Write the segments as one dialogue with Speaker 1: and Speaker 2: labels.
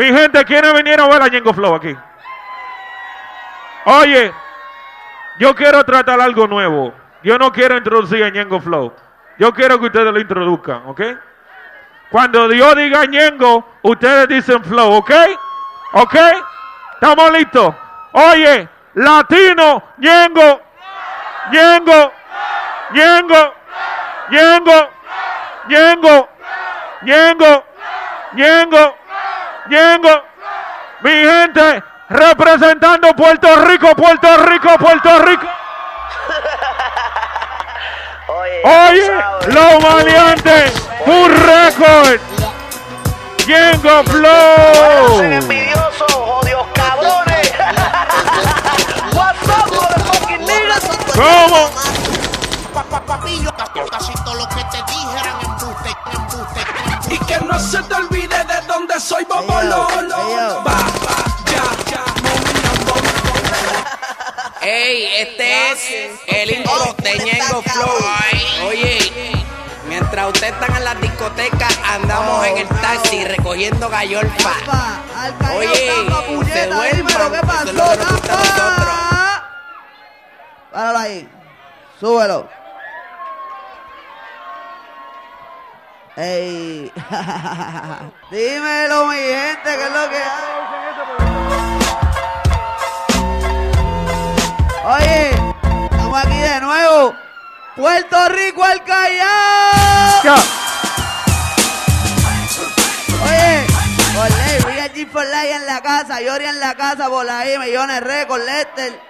Speaker 1: Mi gente, ¿quiénes vinieron a ver a Ñengo Flow aquí? Oye, yo quiero tratar algo nuevo. Yo no quiero introducir a Ñengo Flow. Yo quiero que ustedes lo introduzcan, ¿ok? Cuando Dios diga Ñengo, ustedes dicen Flow, ¿ok? ¿Ok? ¿Estamos listos? Oye, latino, Ñengo, Ñengo, Ñengo, Ñengo, Ñengo, Ñengo, Ñengo. Mi gente, representando Puerto Rico, Puerto Rico, Puerto Rico. Oye, los maleantes, un récord. Ñengo Flow.
Speaker 2: Están en la discoteca, andamos en el taxi recogiendo gallolfa. Oye, se duerman.
Speaker 3: ¿Qué
Speaker 2: Eso es lo
Speaker 3: pasó,
Speaker 2: que nosotros.
Speaker 3: Páralo ahí. Súbelo. Ey. Dímelo, mi gente, ¿qué es lo que hay? Puerto Rico al Callao.
Speaker 1: Ya.
Speaker 3: Oye, ley, Real G for Life en la casa, Yori en la casa, por ahí, millones récord, Lester.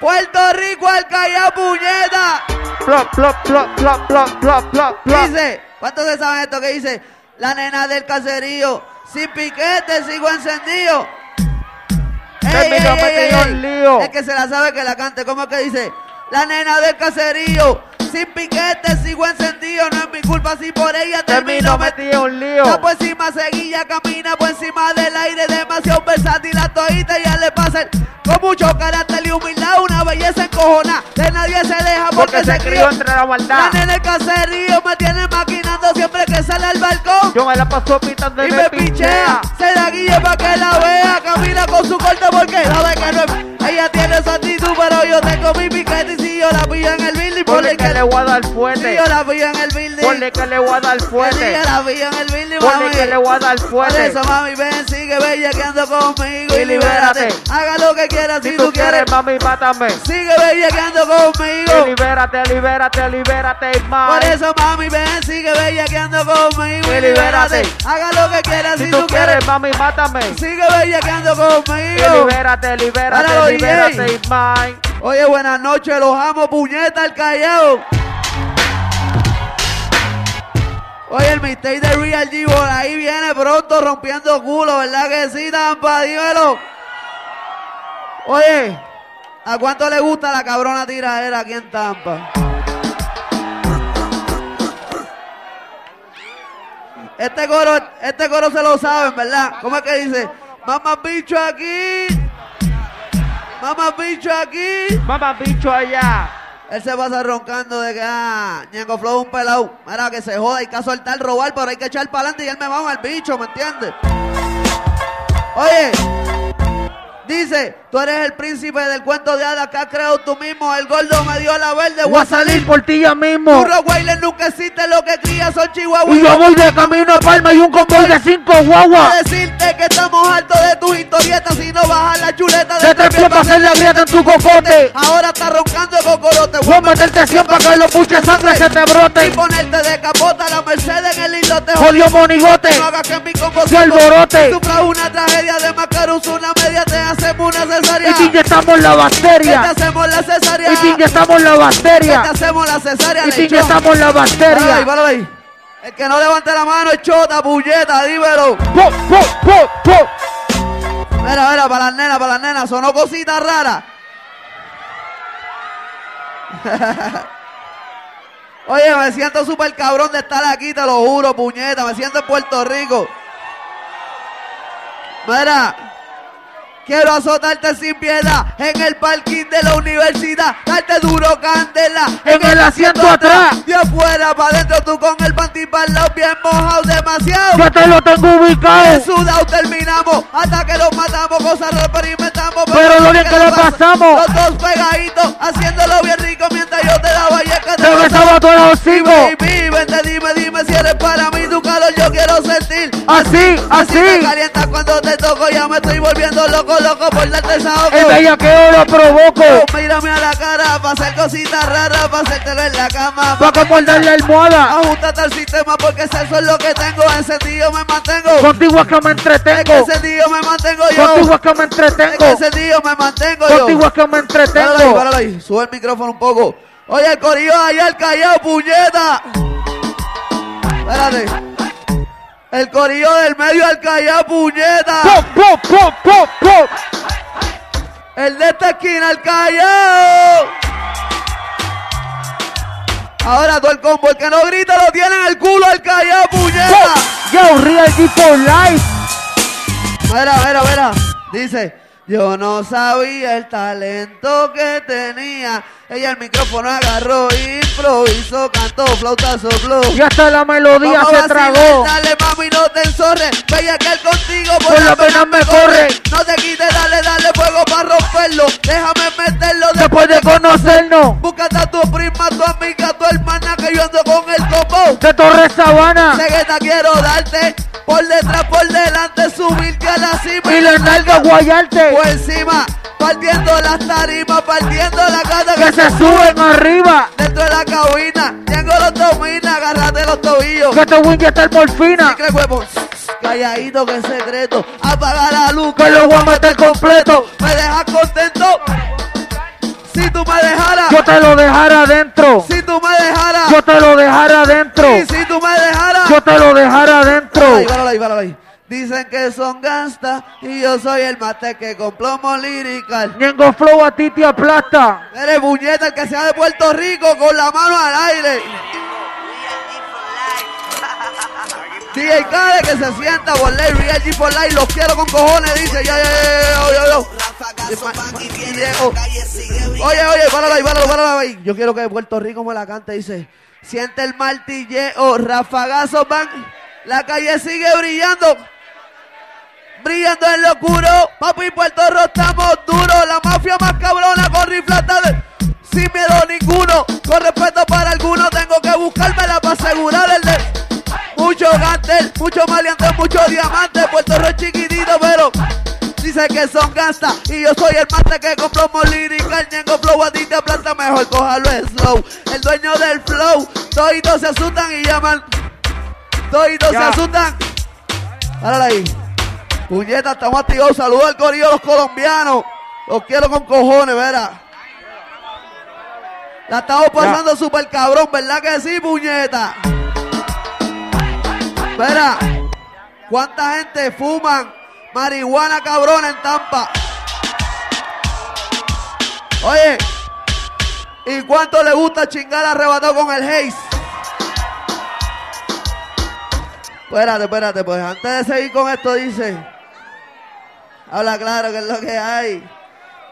Speaker 3: Puerto Rico al Callao, puñeta.
Speaker 1: Plop, plop, plop, plop, plop, plop, plop, plop.
Speaker 3: Dice, ¿cuántos se saben esto que dice? La nena del caserío, sin piquete, sigo encendido. Ey, que se la sabe que la cante. ¿Cómo es que dice? La nena del caserío, sin piquete, sigo encendido. No es mi culpa si por ella termino
Speaker 1: metido en lío.
Speaker 3: Está por encima, seguilla, camina por encima del aire, demasiado versátil, la toita ya le pasa el- con mucho carácter y humildad, una belleza encojona, de nadie se deja porque,
Speaker 1: Porque se crió entre la maldad.
Speaker 3: La nena del caserío me tiene maquinando siempre que sale al balcón.
Speaker 1: Yo me la paso pitando
Speaker 3: y
Speaker 1: y
Speaker 3: me pichea, se la guille pa' que la vea, camina con su corte porque sabe que no es. Ella tiene actitud, pero yo tengo mi piquete y si yo la pillo en el building,
Speaker 1: Ponle que le voy a dar
Speaker 3: si
Speaker 1: fuerte.
Speaker 3: yo la pillo en el building.
Speaker 1: Ponle que le voy a dar
Speaker 3: Que si
Speaker 1: fuerte.
Speaker 3: yo la pillo en el building,
Speaker 1: Ponle
Speaker 3: mami.
Speaker 1: que le voy a dar
Speaker 3: Por
Speaker 1: fuerte.
Speaker 3: eso, mami, ven, sigue bellaqueando conmigo y
Speaker 1: Y
Speaker 3: libérate.
Speaker 1: libérate.
Speaker 3: Haga lo que quieras si,
Speaker 1: Si tú quieres, mami, mátame.
Speaker 3: Sigue bellaqueando conmigo.
Speaker 1: Y libérate, libérate, libérate,
Speaker 3: Por
Speaker 1: man.
Speaker 3: eso, mami, ven, sigue bellaqueando conmigo y
Speaker 1: Y
Speaker 3: libérate.
Speaker 1: libérate.
Speaker 3: Haga lo que quieras
Speaker 1: Si tú quieres, mami, mátame.
Speaker 3: Sigue bellaqueando
Speaker 1: Y
Speaker 3: conmigo.
Speaker 1: libérate,
Speaker 3: Páralo,
Speaker 1: libérate, libérate,
Speaker 3: DJ. Oye, buenas noches, los amo, puñeta, el callao. Oye, el mistake de Real G ahí viene pronto rompiendo culo, ¿verdad que sí, Tampa? Dímelo. Oye, ¿a cuánto le gusta la cabrona tiradera aquí en Tampa? Este coro, este coro se lo saben, ¿verdad? ¿Cómo es que dice? Mamá bicho aquí. Mamá bicho aquí.
Speaker 1: Mamá, bicho allá.
Speaker 3: Él se pasa roncando de que, ah, Ñengo Flow es un pelado. Mira, que se joda, hay que soltar, robar, pero hay que echar para adelante y él me va al bicho, ¿me entiendes? Oye, dice, tú eres el príncipe del cuento de hadas que has creado tú mismo. El gordo me dio la verde,
Speaker 1: Voy a salir por ti ya mismo.
Speaker 3: Burro Wailer nunca existe, lo que cría son chihuahuas.
Speaker 1: Y yo voy de camino a Palma y un convoy de cinco guaguas.
Speaker 3: Estamos hartos de tus historietas si no bajas la chuleta
Speaker 1: De tres pies para hacer la grieta en tu cocote.
Speaker 3: Ahora está roncando el cocorote.
Speaker 1: Voy a meterte acción para que los buches sangre se te
Speaker 3: Y
Speaker 1: broten.
Speaker 3: ponerte de capota la Mercedes en el islote.
Speaker 1: Jodió monigote.
Speaker 3: No hagas que mi combo
Speaker 1: Se alborote.
Speaker 3: Sufra una tragedia de Macarus, una media, te hacemos una cesárea.
Speaker 1: Y te inyectamos la
Speaker 3: Que te
Speaker 1: bacteria.
Speaker 3: hacemos la cesárea.
Speaker 1: Y te inyectamos la bacteria.
Speaker 3: te hacemos la cesárea.
Speaker 1: Y te inyectamos la bacteria.
Speaker 3: El que no levante la mano es chota, puñeta, dímelo. Mira, mira, para las nenas, para las nenas, sonó cositas raras. Oye, me siento súper cabrón de estar aquí, te lo juro, puñeta. Me siento en Puerto Rico. Mira, Quiero azotarte sin piedad en el parking de la universidad. Darte duro candela
Speaker 4: En el asiento atrás.
Speaker 3: De afuera para adentro, tú con el panty para bien mojado demasiado.
Speaker 4: Yo te lo tengo ubicado.
Speaker 3: En sudado terminamos hasta que los matamos, cosas lo experimentamos.
Speaker 4: Pero lo bien que lo
Speaker 3: pasa,
Speaker 4: pasamos.
Speaker 3: Los dos pegaditos, haciéndolo bien rico Te
Speaker 4: besaba todo el hocico.
Speaker 3: Baby, vente, dime, dime si eres para mí tu calor, yo quiero sentir.
Speaker 4: Así,
Speaker 3: Así me
Speaker 4: así.
Speaker 3: calienta cuando te toco, ya me estoy volviendo loco, loco por darte esa
Speaker 4: El bellaqueo lo provoco.
Speaker 3: Oh, Mírame a la cara para hacer cositas raras, para hacértelo en la cama.
Speaker 4: Pa' que morder la almohada.
Speaker 3: Ajustate al sistema porque eso es lo que tengo, encendido me mantengo.
Speaker 4: Contigo es que me
Speaker 3: Es que
Speaker 4: entretengo.
Speaker 3: encendido me mantengo yo.
Speaker 4: Contigo es que me
Speaker 3: Es que
Speaker 4: entretengo.
Speaker 3: encendido me mantengo yo.
Speaker 4: Contigo es que me
Speaker 3: Páralo ahí,
Speaker 4: entretengo.
Speaker 3: páralo ahí. Sube el micrófono un poco. Oye, el corillo allá, el callao, puñeta. Espérate. El corillo del medio, el callao, puñeta.
Speaker 4: Pop, pop, pop.
Speaker 3: El de esta esquina, el callao. Ahora todo el combo, el que no grita lo tiene en el culo, el callao, puñeta.
Speaker 4: Yo, Real for Life.
Speaker 3: Mira, mira, mira. Dice, yo no sabía el talento que tenía. Ella el micrófono agarró, improvisó, cantó, flautazo, blow.
Speaker 4: Y hasta la melodía
Speaker 3: Vamos
Speaker 4: se tragó.
Speaker 3: Dale, mami, no te enzorres. Bella que él contigo por,
Speaker 4: Por la pena me corre.
Speaker 3: No te quites, dale, dale fuego para romperlo. Déjame meterlo
Speaker 4: Después de conocernos.
Speaker 3: Búscate a tu prima, tu amiga, tu hermana que yo ando con el combo.
Speaker 4: De Torres Sabana.
Speaker 3: Sé que te quiero darte por detrás, por delante, subirte a la cima
Speaker 4: Y nalga guayarte.
Speaker 3: por encima, partiendo las tarimas, partiendo la casa
Speaker 4: Que se suben arriba.
Speaker 3: dentro de la cabina. Tengo los domina, agárrate los tobillos.
Speaker 4: Que te voy a inyectar morfina.
Speaker 3: Secret huevo, calladito que es secreto. Apaga la luz,
Speaker 4: Que lo voy a meter completo.
Speaker 3: me dejas contento. Si tú me dejaras,
Speaker 4: Yo te lo dejara adentro.
Speaker 3: si tú me dejaras,
Speaker 4: Yo te lo dejara adentro.
Speaker 3: y si tú me dejaras.
Speaker 4: Yo te lo dejara adentro.
Speaker 3: Ahí, páralo ahí, páralo ahí. Dicen que son gangsta y yo soy el mate que con plomo lirical.
Speaker 4: Ñengo Flow a ti te aplasta.
Speaker 3: Eres buñeta el que sea de Puerto Rico con la mano al aire. DJ Kale que se sienta por ley, Real G for Life, los quiero con cojones, dice, ya, ya, ya. Oye, oye, páralo ahí, páralo, páralo ahí. Yo quiero que Puerto Rico me la cante, dice, siente el martilleo, rafagazos van, la calle sigue brillando. Brillando en lo oscuro, papi Puerto Rico estamos duros, la mafia más cabrona con riflata. Sin miedo ninguno, con respeto para algunos, tengo que buscármela para asegurar el de... Mucho gantel, mucho maleante, mucho diamante, Puerto Rico chiquitito, pero... Dice que son gasta y yo soy el mate que compró lírica, el ñengo flow. A ti te aplasta mejor, cójalo slow. El dueño del flow, toditos se asustan y llaman, toditos se
Speaker 4: Ya.
Speaker 3: asustan. Párala ahí. Puñeta, estamos activados. Saludos al corillo de los colombianos. Los quiero con cojones, verá. La estamos pasando súper cabrón, ¿verdad que sí, puñeta? Verá. ¿Cuánta gente fuman marihuana cabrona en Tampa? Oye. ¿Y cuánto le gusta chingar arrebatado con el Haze? Espérate, espérate, pues antes de seguir con esto dice. Habla claro que es lo que hay.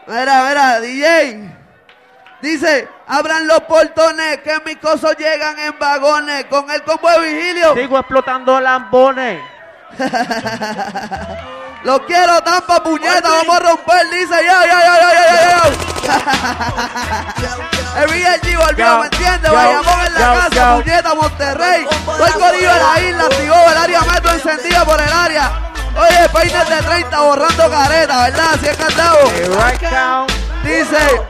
Speaker 3: Mira, mira, DJ. Dice, abran los portones que mis cosas llegan en vagones. Con el combo de vigilio.
Speaker 4: Sigo explotando lambones.
Speaker 3: Los quiero, tampa, puñeta, vamos a romper, dice, ya, ya, ya, ya, ya, ya. El VLG volvió, ¿me entiendes? Vayamos en la
Speaker 4: yo,
Speaker 3: casa,
Speaker 4: yo.
Speaker 3: puñeta, Monterrey. Todo el corillo de la isla, activó el área metro encendida por el área. Oye, peines de 30 borrando careta, ¿verdad? Así es cantado. Dice,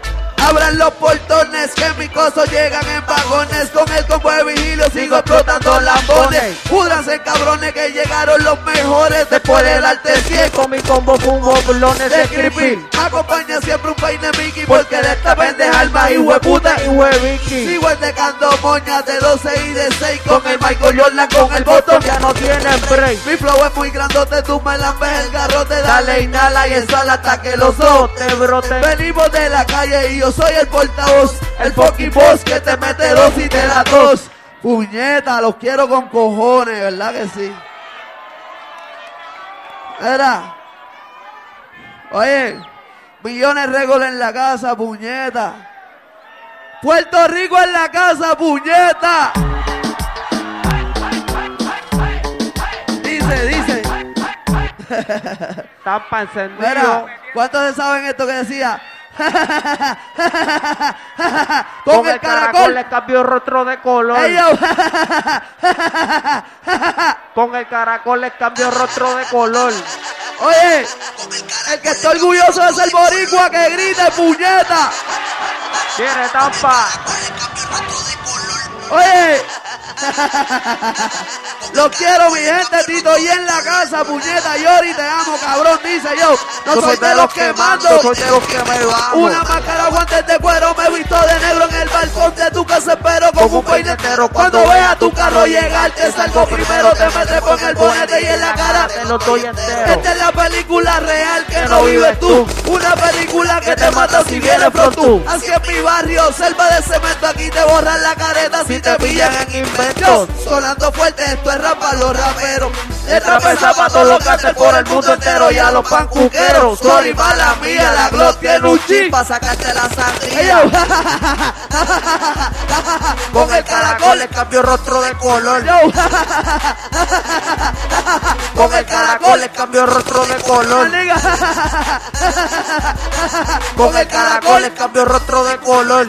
Speaker 3: abran los portones que mis cosas llegan en vagones. Con el combo de vigilio sigo explotando lambones. Púdranse cabrones que llegaron los mejores después del arte 100.
Speaker 4: Con mi combo fumo blones
Speaker 3: De creepy, acompaña siempre un peine Mickey porque de esta pendeja alma y hueputa.
Speaker 4: Y huevicky.
Speaker 3: Sigo entecando moñas de 12 y de 6 con el Michael Jordan, con el botón.
Speaker 4: Ya no tienen break.
Speaker 3: Mi flow es muy grandote, tú me lambes el garrote, dale inhala y exhala hasta que los ojos
Speaker 4: te broten.
Speaker 3: Venimos de la calle y yo soy el portavoz, el fucking boss que te mete dos y te da dos. Puñeta, los quiero con cojones, ¿verdad que sí? Era. Oye, millones récord en la casa, puñeta. Puerto Rico en la casa, puñeta. Dice, dice.
Speaker 4: Tapa encendido.
Speaker 3: Mira, ¿cuántos saben esto que decía?
Speaker 4: Con el caracol le cambió rostro de color.
Speaker 3: Ey, yo.
Speaker 4: Con el caracol le cambió rostro de color.
Speaker 3: Oye, el que está orgulloso de ser boricua, que grite, puñeta.
Speaker 4: Tiene tapa.
Speaker 3: Oye, lo quiero, mi gente, Tito, y en la casa, puñeta, Yori, te amo, cabrón, dice yo. No soy de los que mando.
Speaker 4: Yo soy de los que me bajo.
Speaker 3: Una máscara, guantes de cuero, me he visto de negro en el balcón de tu casa, espero con un peinetero. Cuando vea tu carro llegar, te salgo primero, te metes con el bonete y en la cara.
Speaker 4: Te lo doy entero.
Speaker 3: Esta es la película real que no vives tú. Una película que te mata si vienes from tú. Así en mi barrio, selva de cemento, aquí te borran la careta si te pillan en inventos. Sonando fuerte, esto es rap para los raperos. Letra pesa para todos los cárteles por el mundo entero y a los pancuqueros. Sorry, mala mía, la glock tiene un chip para sacarte la sangría.
Speaker 4: Con el caracol le cambió rostro de color. Con el caracol le cambió rostro de color. Con el caracol le cambió rostro de color.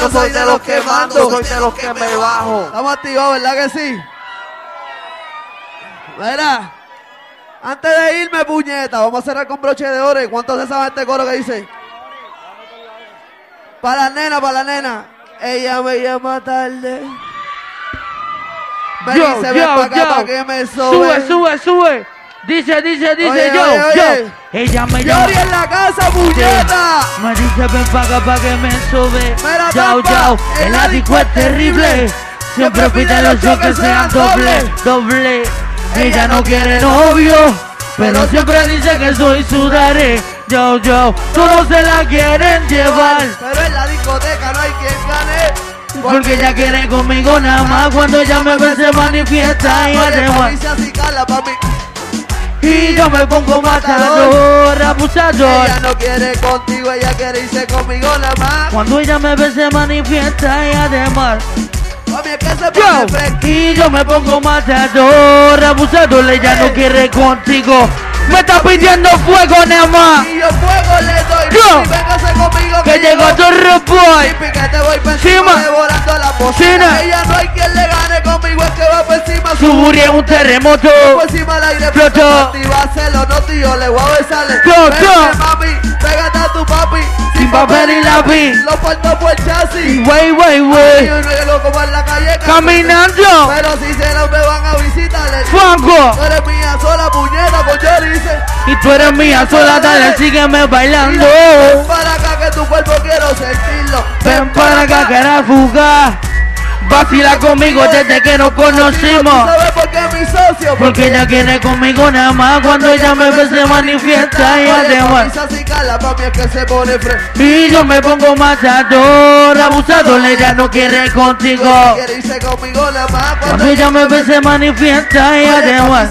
Speaker 3: Yo
Speaker 4: soy de los que mando, soy de los que me bajo.
Speaker 3: Estamos activados, ¿verdad que sí? Mira, antes de irme, puñeta, vamos a cerrar con broche de oro. ¿Y ¿Cuántos se saben este coro que dice? Para la nena, para la nena. Ella me llama tarde. Me
Speaker 4: Yo,
Speaker 3: dice, ven
Speaker 4: yo,
Speaker 3: pa' acá
Speaker 4: yo.
Speaker 3: pa' que me
Speaker 4: Sube,
Speaker 3: sobe.
Speaker 4: sube, sube. Dice, dice, dice
Speaker 3: Oye,
Speaker 4: yo,
Speaker 3: oye,
Speaker 4: yo.
Speaker 3: oye.
Speaker 4: Ella me llama.
Speaker 3: Yori en la casa, puñeta.
Speaker 4: Me dice ven pa' acá pa' que me sube
Speaker 3: Mira, tapa,
Speaker 4: yao,
Speaker 3: el
Speaker 4: ático es terrible. Siempre pide los shows que sean doble, doble Ella no quiere novio Pero siempre dice que soy sudare Yo, yo, todos se la quieren llevar.
Speaker 3: Pero en la discoteca no hay quien gane.
Speaker 4: Porque ella quiere conmigo nada más. Cuando ella me ve se manifiesta y además Y yo me pongo matador, abusador
Speaker 3: Ella no quiere contigo, ella quiere irse conmigo nada más.
Speaker 4: Cuando ella me ve se manifiesta y además
Speaker 3: que
Speaker 4: Yo, y yo me pongo matador, abusador, ella no quiere contigo. Me está pidiendo fuego, nada más.
Speaker 3: Y yo fuego le doy.
Speaker 4: Yo,
Speaker 3: véngase conmigo
Speaker 4: Que llegó tu boy.
Speaker 3: Pipi, que te voy pa'
Speaker 4: Encima.
Speaker 3: encima devorando la
Speaker 4: Cina.
Speaker 3: bocina. Ella no hay quien por encima.
Speaker 4: Su booty es un terremoto.
Speaker 3: por encima al aire.
Speaker 4: Explotó.
Speaker 3: Activárselo, no tío, le voy a besarle. Vente, mami, pégate a tu papi.
Speaker 4: Sin papel y lápiz.
Speaker 3: Lo faltó por chasis.
Speaker 4: Wey, wey, wey.
Speaker 3: yo la calle.
Speaker 4: Caminando.
Speaker 3: Pero si se los me van a visitar, Tú
Speaker 4: Fuego.
Speaker 3: eres mía sola, puñeta, con yo dice.
Speaker 4: Y tú eres mía sola, dale, sígueme bailando.
Speaker 3: Ven para acá que tu cuerpo quiero sentirlo.
Speaker 4: Ven para acá, que era fuga. Vacila conmigo desde que nos
Speaker 3: ¿Tú
Speaker 4: conocimos.
Speaker 3: sabes por qué mi socio?
Speaker 4: Porque ella quiere conmigo nada más. Cuando ella me ve se manifiesta y además. Y yo me pongo matador, abusador, ella no quiere contigo.
Speaker 3: Quiere irse conmigo nada más.
Speaker 4: Cuando ella me ve se manifiesta y además.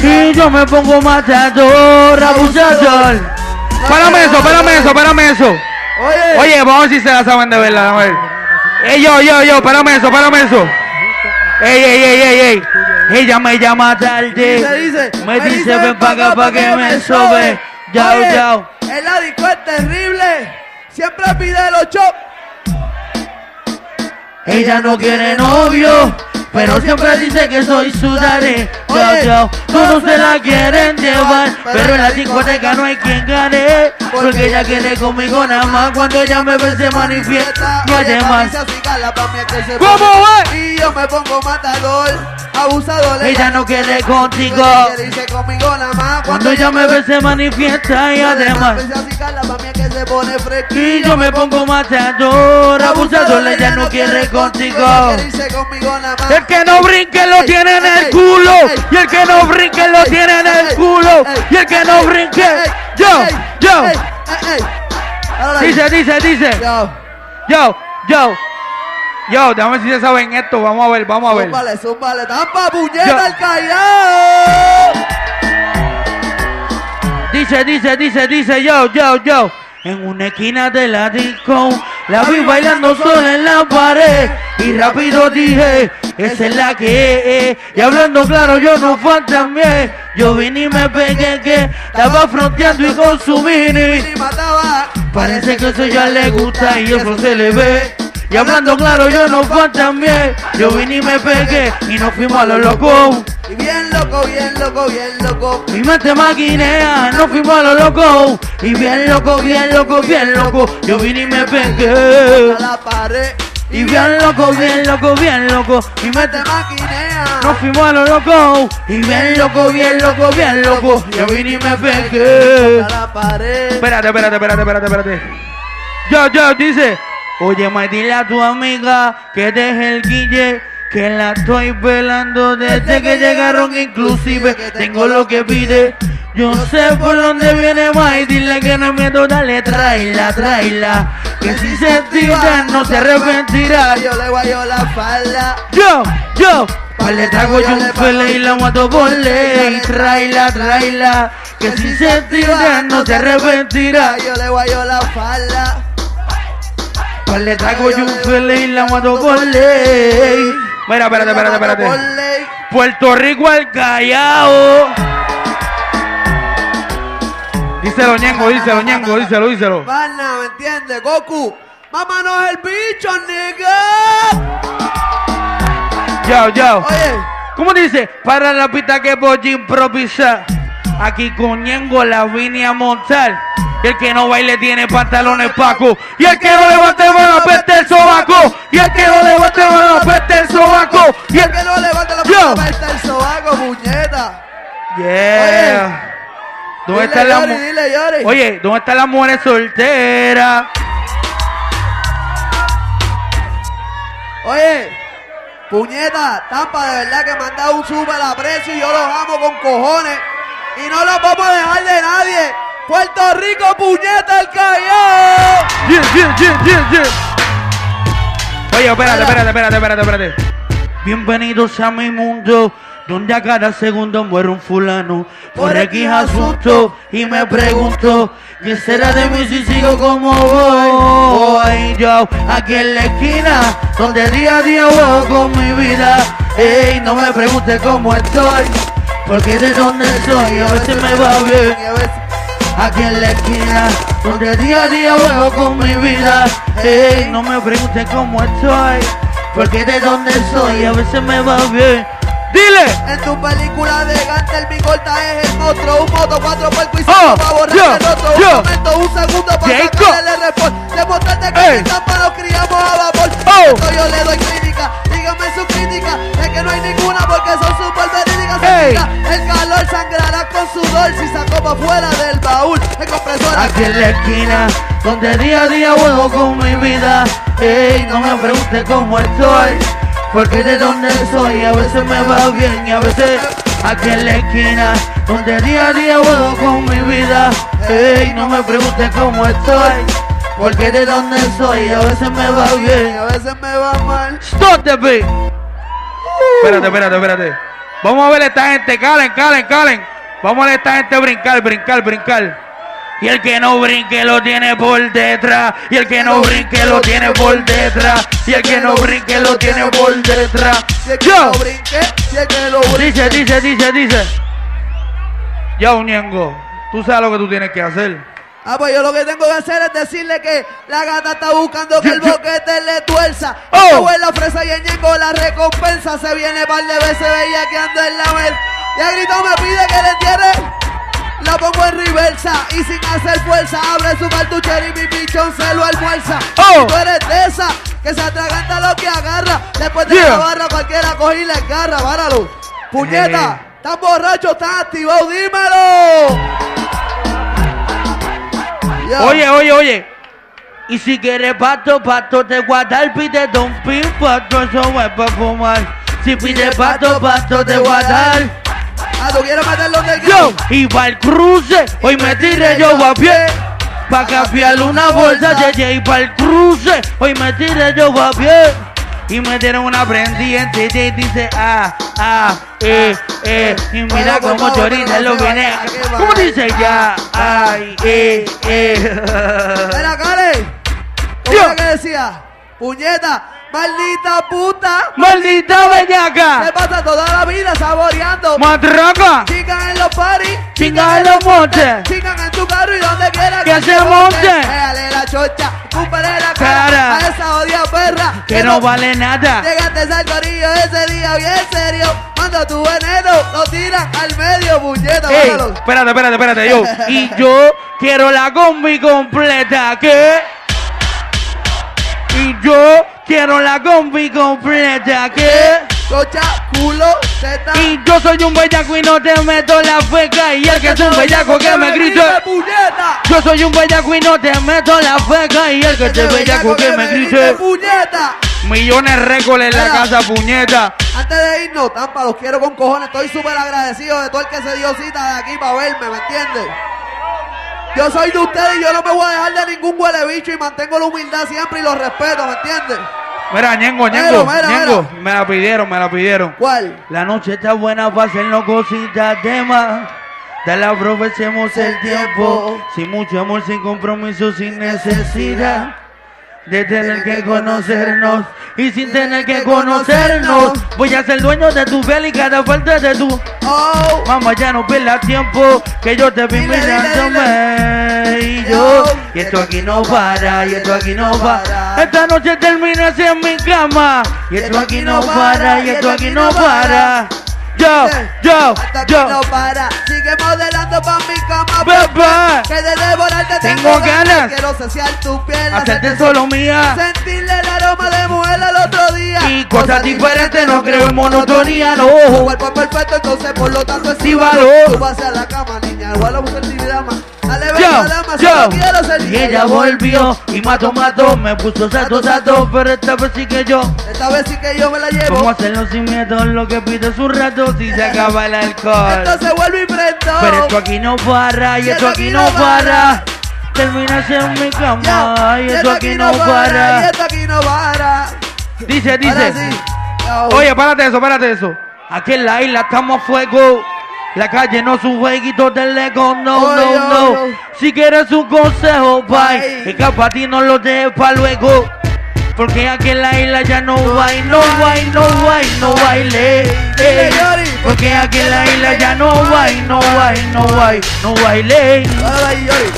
Speaker 4: Y yo me pongo matador, abusador.
Speaker 1: Párame eso, párame eso, párame eso.
Speaker 3: Oye,
Speaker 1: Oye, vamos a ver si se la saben de verdad, a ver. Ey, yo, yo, yo, párame eso, párame eso. Ey, ey, ey, ey, ey.
Speaker 4: Ella me llama tarde.
Speaker 3: dice, dice.
Speaker 4: Me dice ven pa' acá pa' que me sobe. Yao, yao.
Speaker 3: El disco es terrible. Siempre pide los chops.
Speaker 4: Ella no quiere novio, pero siempre dice que soy sudare. Yo, yo, todos se la quieren llevar, pero en la discoteca no hay quien gane. Porque ella quiere conmigo nada más, cuando ella me ve se manifiesta. Y además,
Speaker 1: ¿Cómo
Speaker 3: Y yo me pongo matador, abusador.
Speaker 4: ella no quiere contigo.
Speaker 3: Irse conmigo nada más.
Speaker 4: Cuando ella me ve se manifiesta y además. Y yo me pongo matador, abusador, ella no quiere contigo.
Speaker 1: El que no brinque lo tiene en el culo. Y el que no brinque lo tiene en el culo. Y el que no brinque. Yo, yo.
Speaker 4: Dice, dice, dice.
Speaker 3: Yo.
Speaker 4: Yo, yo. Yo, déjame ver si se saben esto. Vamos a ver, vamos a ver.
Speaker 3: Tampa, puñeta, el Callao.
Speaker 4: Dice, dice, dice, dice, yo, yo, yo. En una esquina de la disco, la vi bailando sola en la pared. Y rápido dije, esa es la que es. Y hablando claro, yo no fantameé. Yo vine y me pegué que estaba fronteando y con su mini.
Speaker 3: Y mataba.
Speaker 4: Parece que eso ya le gusta y eso se le ve. Y hablando claro, yo no fantameé. Yo vine y me pegué y nos fuimos a lo loco.
Speaker 3: Y bien loco, bien loco, bien loco.
Speaker 4: Mi mente maquinea, nos fuimos a lo loco. Y bien loco, bien loco, bien loco. Yo vine y me pegué.
Speaker 3: A la pared.
Speaker 4: Y bien loco, bien loco, bien loco. Mi
Speaker 3: Te
Speaker 4: mente
Speaker 3: maquinea.
Speaker 4: nos fuimos a lo loco. Y bien loco, bien loco, bien loco. Yo vine y me pegué.
Speaker 3: A la pared.
Speaker 4: Espérate, espérate, espérate, espérate, espérate. Yo, yo, dice. Oye, ma, dile a tu amiga que deje el guille. Que la estoy velando desde que llegaron, inclusive tengo lo que pide. Yo sé por dónde viene y dile que no es miedo, dale, tráela, tráela. Que si se tira no se arrepentirá.
Speaker 3: Yo le guayo la falda.
Speaker 4: Yo, yo, pa' le trago yo un fele y la mato por ley. Tráela, tráela. Que si se tira no se arrepentirá.
Speaker 3: Yo le guayo la falda.
Speaker 4: Le traigo yo un fele y la mato por ley. Mira, espérate, espérate, espérate. Puerto Rico al Callao. Díselo, Ñengo, díselo, Ñengo, díselo, díselo.
Speaker 3: Pana, ¿me entiendes? Goku. Mámanos el bicho, nigga.
Speaker 4: Yo, yo.
Speaker 3: Oye.
Speaker 4: ¿Cómo dice? Para la pista que voy a improvisar. Aquí con Ñengo la vine a montar. Y el que no baile tiene pantalones paco. Y el que no levante mano peste el sobaco. Y el que no levante mano peste el sobaco. Y el
Speaker 3: que no levanta la mano está el sobaco, puñeta.
Speaker 4: Yeah. ¿Dónde
Speaker 3: Dile,
Speaker 4: están las
Speaker 3: Yori,
Speaker 4: mu-
Speaker 3: dile, Yori.
Speaker 4: Oye, ¿dónde están las mujeres solteras?
Speaker 3: Oye, puñeta, Tampa, de verdad que me han dado un super aprecio y yo los amo con cojones. Y no los vamos a dejar de nadie. Puerto Rico, puñeta, el Callao.
Speaker 4: Yeah, yeah, yeah, yeah, yeah. Oye, espérate, espérate, espérate, espérate, espérate. Bienvenidos a mi mundo, donde a cada segundo muere un fulano. Por X asunto, y me pregunto, ¿qué será de mí si sigo como voy? Yo, aquí en la esquina, donde día a día juego con mi vida. Ey, no me preguntes cómo estoy, porque de dónde soy, a veces me va bien.
Speaker 3: Y a veces-
Speaker 4: Aquí en la esquina, donde día a día juego con mi vida. Ey, no me pregunten cómo estoy, porque de dónde soy a veces me va bien. Dile,
Speaker 3: En tu película de Gantel, mi corta es el monstruo. Un moto, cuatro puercos y
Speaker 4: Oh,
Speaker 3: cinco para borrar
Speaker 4: yo,
Speaker 3: el rostro. Un momento, un segundo para sacarle el report. Demostrarte que en Tampa nos criamos a vapor.
Speaker 4: Oh.
Speaker 3: Esto yo le doy crítica. Dígame su crítica. Es que no hay ninguna porque son súper verídicas. El calor sangrará con sudor si sacó para fuera del baúl. El compresor
Speaker 4: aquí en la esquina, donde día a día juego con mi vida. Ey, no me preguntes cómo estoy, porque de dónde soy a veces me va bien y a veces aquí en la esquina, donde día a día juego con mi vida. Ey, no me preguntes cómo estoy, porque de dónde soy a veces me va bien.
Speaker 3: a veces me va mal.
Speaker 4: Stop the beat. Espérate, espérate, espérate. Vamos a ver a esta gente, calen, calen, calen. Vamos a ver a esta gente brincar, brincar, brincar. Y el que no brinque lo tiene por detrás. Y el que no brinque lo tiene por detrás. Y el que no brinque lo tiene por detrás. Yo. Dice, dice, dice, dice. Yo, Ñengo, tú sabes lo que tú tienes que hacer.
Speaker 3: Ah, pues yo lo que tengo que hacer es decirle que la gata está buscando que el boquete le tuerza.
Speaker 4: Oh.
Speaker 3: La fresa y el ñengo la recompensa. Se viene par de veces veía que ando en la mesa. Y a grito me pide que le entierre. La pongo en reversa y sin hacer fuerza abre su cartuchera y mi pichón se lo almuerza.
Speaker 4: Oh.
Speaker 3: Y tú eres de esa que se atraganta lo que agarra. Después de
Speaker 4: Yeah.
Speaker 3: la barra cualquiera coge y le agarra. Páralo. Puñeta,
Speaker 4: Eh.
Speaker 3: están borrachos, están activados, dímelo.
Speaker 4: Oye, oye, oye. Y si quieres pato, pato, te guarda el pide don pin, pato, eso es para fumar. Si pide pato, pato, te guardar.
Speaker 3: Ah, ¿tú quieres meterlo donde
Speaker 4: Yo, y para el cruce, hoy me tiré yo a pie. Pa' cambiarle una bolsa, JJ, y para el cruce, hoy me tiré yo a pie. y me dieron una prendida y dice ah, ah, eh, eh. Y mira
Speaker 3: por
Speaker 4: como chorita lo viene. ¿Cómo dice ya? Ay, eh, eh.
Speaker 3: Mira, Kale. ¿Cómo que decía? Puñeta, maldita puta.
Speaker 4: ¡Maldita
Speaker 3: Se
Speaker 4: bellaca!
Speaker 3: pasa toda la vida saboreando.
Speaker 4: ¡Matraca!
Speaker 3: Chingan en los paris.
Speaker 4: Chingan en los montes.
Speaker 3: Chingan en tu carro y donde quiera
Speaker 4: Que se monte.
Speaker 3: Déjale la chocha, cúpale la cara,
Speaker 4: Cara.
Speaker 3: a esa odia perra.
Speaker 4: Que no vale nada.
Speaker 3: Llegaste al corillo ese día bien serio. Cuando tu veneno lo tiran al medio, puñeta.
Speaker 4: Ey, espérate, espérate, espérate, yo. Y yo quiero la combi completa, ¿qué? Y yo quiero la combi completa, ¿qué?
Speaker 3: Chocha, culo, teta.
Speaker 4: Y yo soy un bellaco y no te meto la feca. Y el que es un bellaco que me grite.
Speaker 3: puñeta.
Speaker 4: Yo soy un bellaco y no te meto la feca. Y el que esté bellaco que me grite.
Speaker 3: puñeta.
Speaker 4: Millones récords en la casa, puñeta.
Speaker 3: Antes de irnos, Tampa, los quiero con cojones. Estoy súper agradecido de todo el que se dio cita de aquí para verme, ¿me entiendes? Yo soy de ustedes y yo no me voy a dejar de ningún huele bicho y mantengo la humildad siempre y los respeto, ¿me entiendes?
Speaker 4: Mira, Ñengo,
Speaker 3: Mira,
Speaker 4: Ñengo,
Speaker 3: mira,
Speaker 4: Ñengo. Me la pidieron, me la pidieron.
Speaker 3: ¿Cuál?
Speaker 4: La noche está buena para hacernos cositas de más. Dale, aprovechemos el tiempo. Sin mucho amor, sin compromiso, sin necesidad. De tener que conocernos y sin tener que conocernos. Voy a ser dueño de tu piel y cada parte de tu.
Speaker 3: Oh,
Speaker 4: Mamá, ya no pierdas tiempo, que yo te vi
Speaker 3: Dile, dile,
Speaker 4: mirándome. Y
Speaker 3: Yo,
Speaker 4: yo, y esto aquí no para, y esto aquí no para. Esta noche termina así en mi cama. Y esto aquí no para, y esto aquí no para. Yo, yo,
Speaker 3: hasta
Speaker 4: yo.
Speaker 3: no para. Sigue modelando pa' mi cama,
Speaker 4: Bebé.
Speaker 3: Que de devorarte
Speaker 4: Tengo ganas.
Speaker 3: Quiero saciar tu piel.
Speaker 4: Hacerte solo mía.
Speaker 3: Sentirle el aroma de mujer al otro día.
Speaker 4: Y cosas diferentes, no creo en monotonía, no.
Speaker 3: Tu cuerpo es perfecto, entonces por lo tanto es
Speaker 4: Sí,
Speaker 3: igual.
Speaker 4: valor.
Speaker 3: Tú vas a la cama, niña. Igual a buscar ti dama.
Speaker 4: Yo, yo. Y ella volvió y mató, mató. Me puso sato, sato. Pero esta vez sí que yo.
Speaker 3: Esta vez sí que yo me la
Speaker 4: Vamos a
Speaker 3: llevo.
Speaker 4: hacerlo sin miedo, lo que pide su rato si se acaba el alcohol.
Speaker 3: Esto se vuelve y prendo.
Speaker 4: Pero esto aquí no para, y esto aquí no para. Terminas en mi cama, y esto aquí no
Speaker 3: Y
Speaker 4: para.
Speaker 3: esto aquí no para.
Speaker 4: Dice, dice. Oye, párate eso, párate eso. Aquí en la isla estamos a fuego. La calle no sube y todo el eco, no,
Speaker 3: Oye,
Speaker 4: no, no. Si quieres un consejo, bye.
Speaker 3: Bye.
Speaker 4: Para ti no lo dejes para luego. Porque aquí en la isla ya no hay, no hay, no hay, no baile. Porque aquí en la isla ya no hay, no hay, no hay, no baile.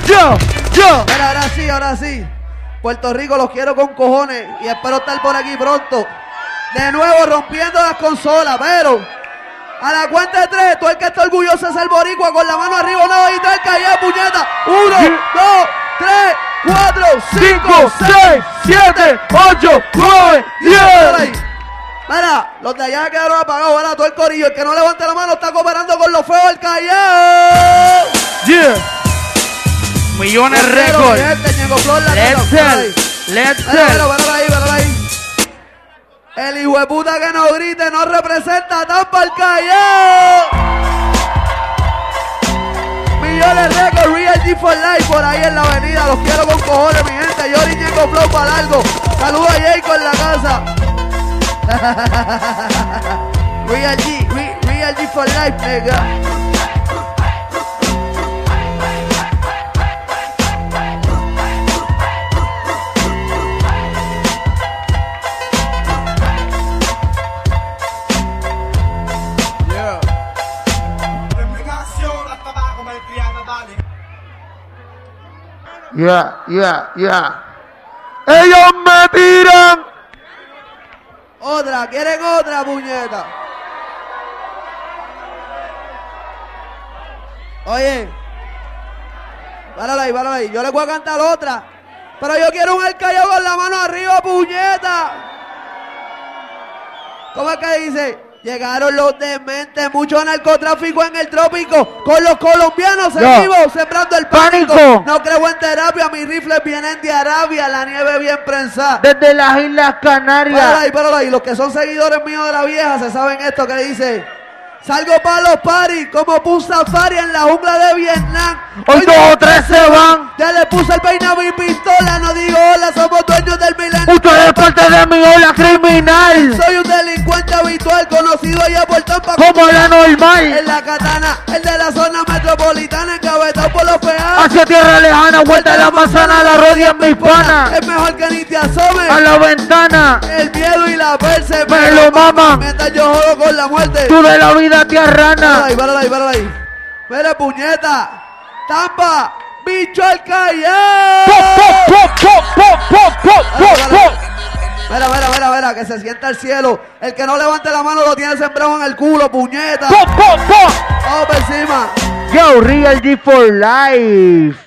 Speaker 4: Yo, yo.
Speaker 3: Mira, ahora sí, ahora sí. Puerto Rico los quiero con cojones y espero estar por aquí pronto. De nuevo rompiendo las consolas, pero a la cuenta de tres, todo el que está orgulloso es el boricua con la mano arriba, no, y tres, callado, puñeta. Uno,
Speaker 4: Sí.
Speaker 3: dos, tres, cuatro, cinco,
Speaker 4: 5, 6, 7, 8, 9,
Speaker 3: Mira
Speaker 4: 10.
Speaker 3: ahí. Mira, los de allá quedaron apagados, ahora todo el corillo. El que no levante la mano está cooperando con los feos del Callao.
Speaker 4: Yeah. Millones récord. Let's sell.
Speaker 3: ahí.
Speaker 4: Let's sell.
Speaker 3: El hijo de puta que no grite no representa Tampa el Callao. Millones récord, Real G for Life por ahí en la avenida. Los quiero con cojones, mi gente. Yo Ñengo Flow para largo. Saludos a Jayco en la casa. Real G, Re- Real G for Life, nigga.
Speaker 1: Ya, ya, ya. Ellos me tiran.
Speaker 3: Otra, ¿quieren otra, puñeta? Oye, párala ahí, párala ahí. Yo les voy a cantar otra. Pero yo quiero un callao con la mano arriba, puñeta. ¿Cómo es que dice? Llegaron los dementes, mucho narcotráfico en el trópico. Con los colombianos en vivo, sembrando el pánico.
Speaker 4: Pánico.
Speaker 3: No creo en terapia, mis rifles vienen de Arabia, la nieve bien prensada.
Speaker 4: Desde las Islas
Speaker 3: Párala
Speaker 4: Canarias.
Speaker 3: ahí, párala ahí. Los que son seguidores míos de la vieja se saben esto que dice. Salgo para los paris como un safari en la jungla de Vietnam.
Speaker 5: Hoy dos o tres se van.
Speaker 3: Ya le puse el peinado y pistola, no digo hola, somos dueños del
Speaker 5: parte de mi ola criminal.
Speaker 3: Soy un delincuente habitual, conocido allá por Tampa.
Speaker 5: Como la
Speaker 3: En
Speaker 5: normal.
Speaker 3: la katana, el de la zona metropolitana, encabezado por los peajes.
Speaker 5: Hacia tierra lejana, vuelta de la manzana, la rodilla en mis panas.
Speaker 3: Es mejor que ni te asomes.
Speaker 5: A la ventana,
Speaker 3: El miedo y la perse
Speaker 5: me lo mama.
Speaker 3: Mientras yo jodo con la muerte.
Speaker 5: Tú de la vida te arrana.
Speaker 3: ahí, párala ahí, párala ahí. Mira, puñeta. Tampa, bicho al calle.
Speaker 5: Pop, pop, pop, pop, pop, pop, pop, pop.
Speaker 3: Mira, mira, mira, mira, que se sienta el cielo. El que no levante la mano lo tiene sembrado en el culo, puñeta.
Speaker 5: Pop, pop, pop.
Speaker 3: Vamos por encima.
Speaker 5: Yo, Real G for life.